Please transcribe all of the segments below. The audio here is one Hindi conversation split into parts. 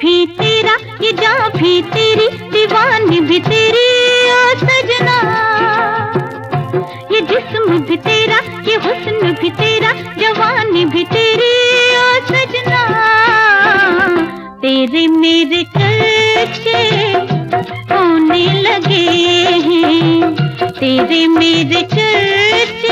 भी तेरा ये जा भी तेरी दीवानी भी तेरी ओ सजना ये जिस्म भी तेरा, ये हुस्न भी तेरा, जवानी भी तेरी ओ सजना तेरे मेरे चर्चे होने लगे हैं, तेरे मेरे चर्चे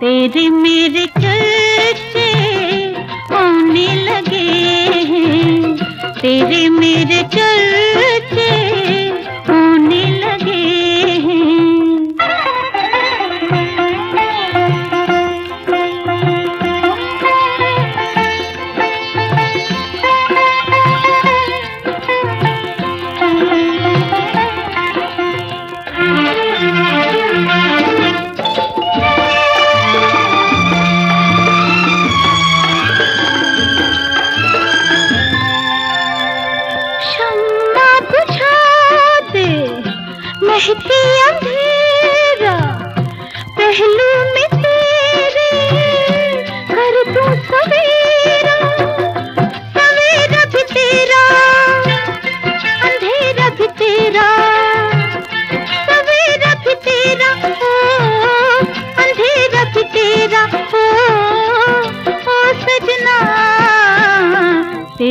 तेरे मेरे चर्चे होने लगे हैं। तेरे मेरे चर्चे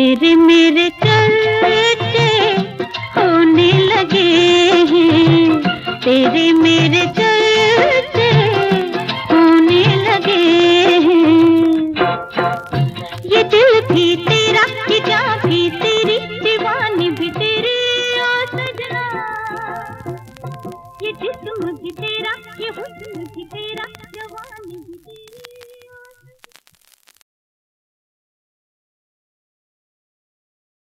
तेरे मेरे चलते होने लगे हैं। तेरे मेरे चलते होने लगे हैं। ये दिल भी